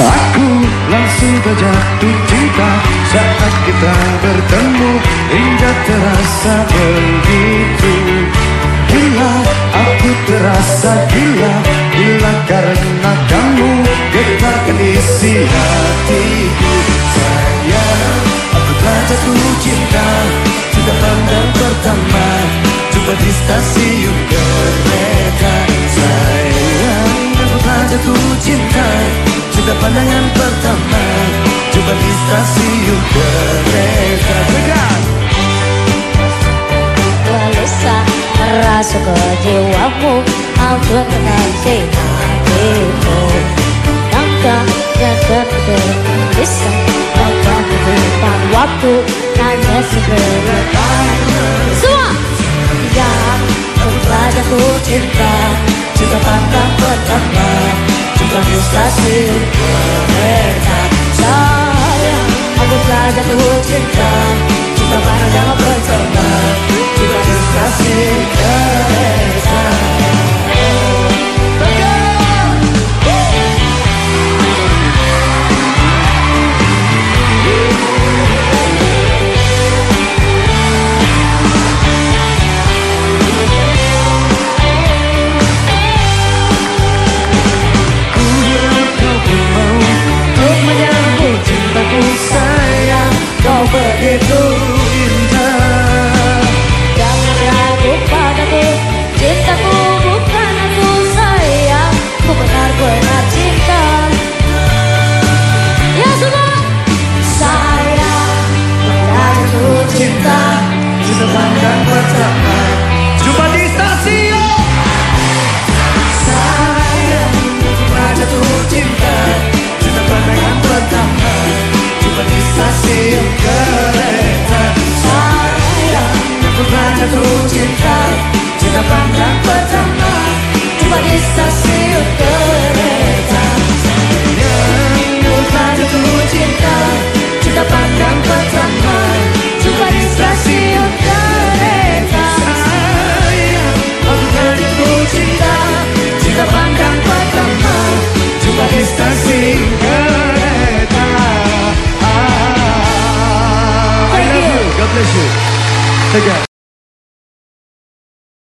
Aku langsung terjatuh cinta saat kita bertemu. Hingga terasa begitu Gila, aku terasa gila Gila karena kamu getarkan isi hatiku. Sayang, aku terjatuh cinta. Sudah pandang pertama coba di stasiun. Pandangan pertama Jumpa di stasiun kereta Tegas! Gelisah rasa ke jiwamu Aku menanti hatimu Langkah dan tergelisah Langkah di depan waktu Hanya segera Semua! Yang kepada ku cinta Cinta Cinta di Thank you. Take care.